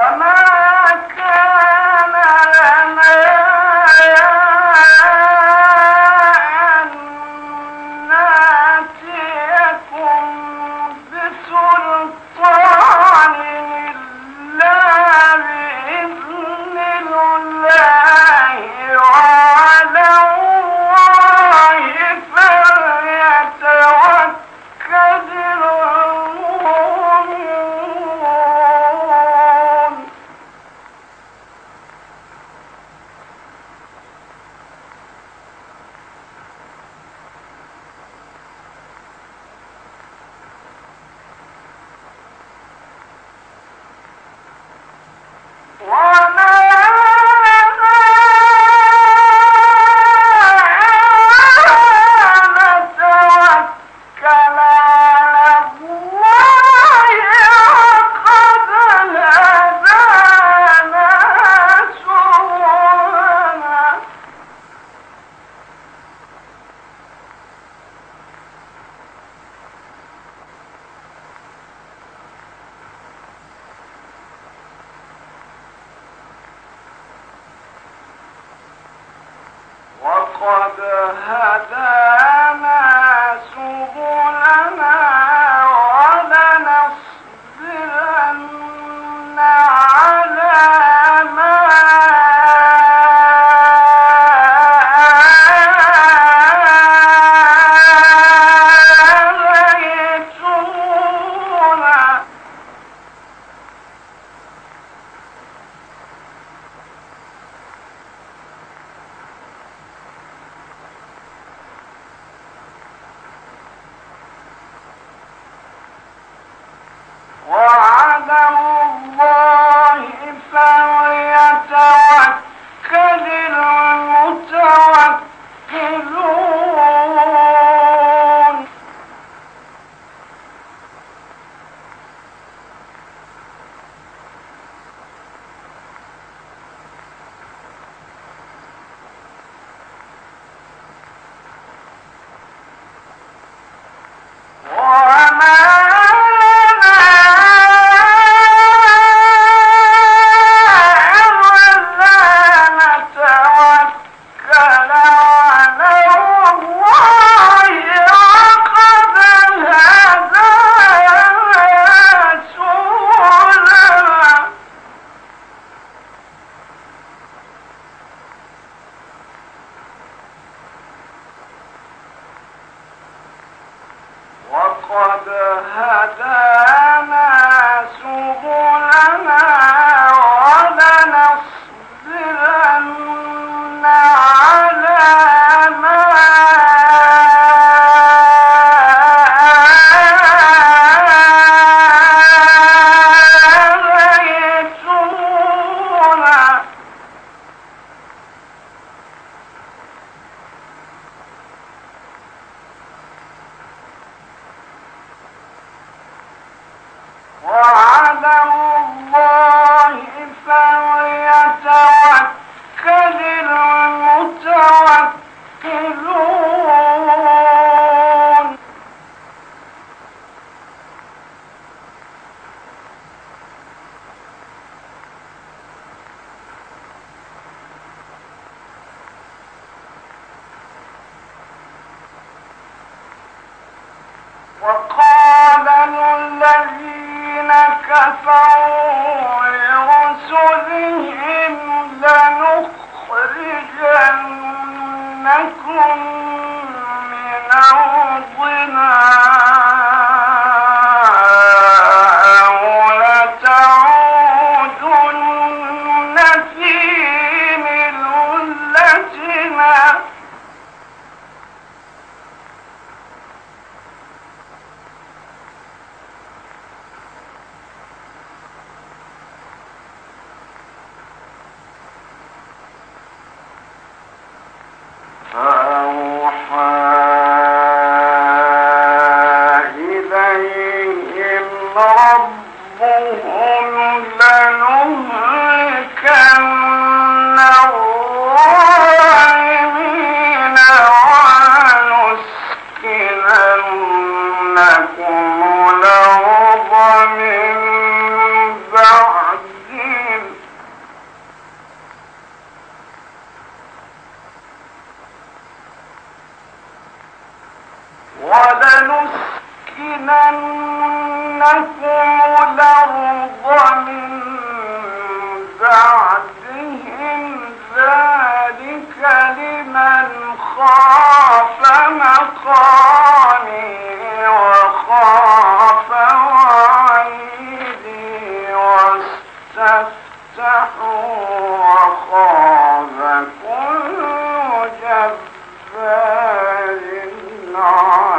mamá. One. قد هدى War Wow. لنخرجنكم ولنسكننكم الأرض من بعدهم ذلك لمن خاف مقامي وخاف وعيدي واستفتحوا وخاب كل جبار عنيد